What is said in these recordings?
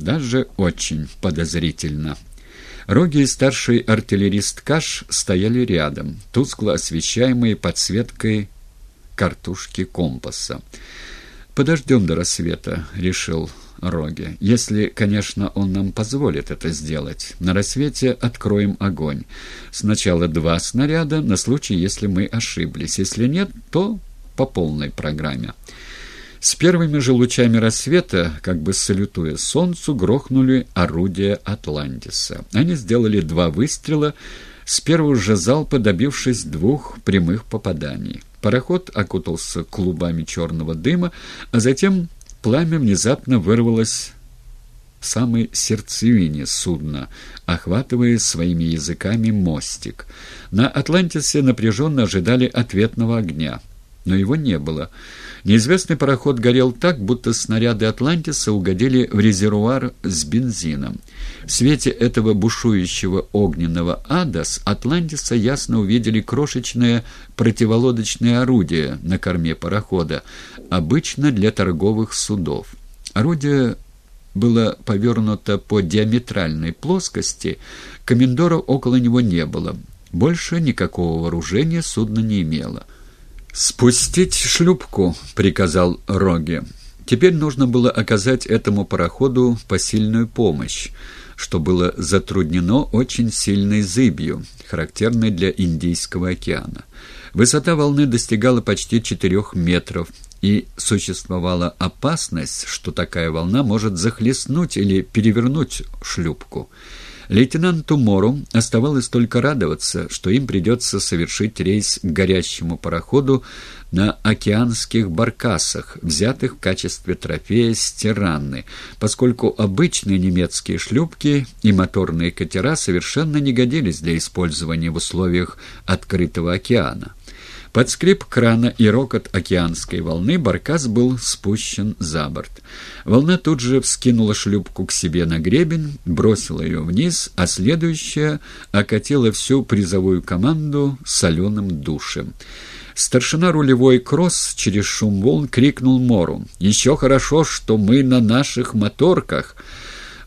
Даже очень подозрительно. Роги и старший артиллерист Каш стояли рядом, тускло освещаемые подсветкой картушки компаса. «Подождем до рассвета», — решил Роги. «Если, конечно, он нам позволит это сделать. На рассвете откроем огонь. Сначала два снаряда, на случай, если мы ошиблись. Если нет, то по полной программе». С первыми же лучами рассвета, как бы салютуя солнцу, грохнули орудия «Атлантиса». Они сделали два выстрела, с первого же залпа добившись двух прямых попаданий. Пароход окутался клубами черного дыма, а затем пламя внезапно вырвалось в самой сердцевине судна, охватывая своими языками мостик. На «Атлантисе» напряженно ожидали ответного огня, но его не было — Неизвестный пароход горел так, будто снаряды «Атлантиса» угодили в резервуар с бензином. В свете этого бушующего огненного ада с «Атлантиса» ясно увидели крошечное противолодочное орудие на корме парохода, обычно для торговых судов. Орудие было повернуто по диаметральной плоскости, комендора около него не было. Больше никакого вооружения судно не имело. «Спустить шлюпку», — приказал Роги. Теперь нужно было оказать этому пароходу посильную помощь, что было затруднено очень сильной зыбью, характерной для Индийского океана. Высота волны достигала почти четырех метров, и существовала опасность, что такая волна может захлестнуть или перевернуть шлюпку. Лейтенанту Мору оставалось только радоваться, что им придется совершить рейс к горящему пароходу на океанских баркасах, взятых в качестве трофея с Тиранны, поскольку обычные немецкие шлюпки и моторные катера совершенно не годились для использования в условиях открытого океана. Под скрип крана и рокот океанской волны баркас был спущен за борт. Волна тут же вскинула шлюпку к себе на гребень, бросила ее вниз, а следующая окатила всю призовую команду соленым душем. Старшина рулевой кросс через шум волн крикнул Мору. «Еще хорошо, что мы на наших моторках!»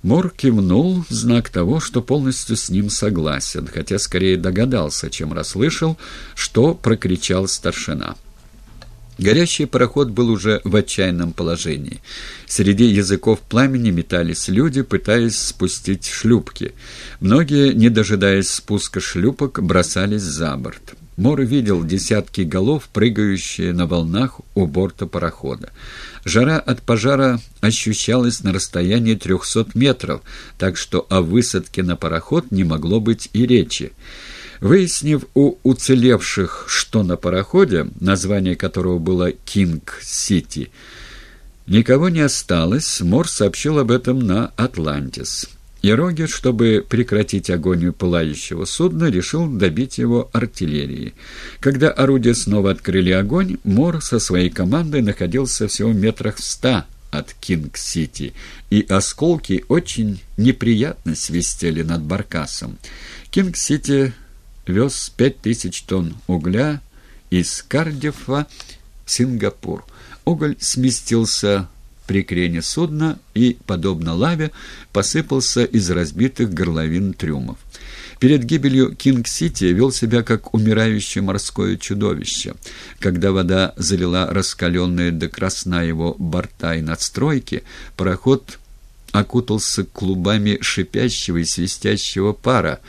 Мор кивнул в знак того, что полностью с ним согласен, хотя скорее догадался, чем расслышал, что прокричал старшина. Горящий пароход был уже в отчаянном положении. Среди языков пламени метались люди, пытаясь спустить шлюпки. Многие, не дожидаясь спуска шлюпок, бросались за борт. Мор видел десятки голов, прыгающие на волнах у борта парохода. Жара от пожара ощущалась на расстоянии трехсот метров, так что о высадке на пароход не могло быть и речи. Выяснив у уцелевших, что на пароходе, название которого было «Кинг-Сити», никого не осталось, Мор сообщил об этом на «Атлантис». И Рогер, чтобы прекратить агонию пылающего судна, решил добить его артиллерией. Когда орудия снова открыли огонь, Мор со своей командой находился всего метрах в ста от Кинг-Сити, и осколки очень неприятно свистели над баркасом. Кинг-Сити вез пять тысяч тонн угля из Кардифа в Сингапур. Уголь сместился при крене судна и, подобно лаве, посыпался из разбитых горловин трюмов. Перед гибелью Кинг-Сити вел себя как умирающее морское чудовище. Когда вода залила раскаленные до красна его борта и надстройки, пароход окутался клубами шипящего и свистящего пара,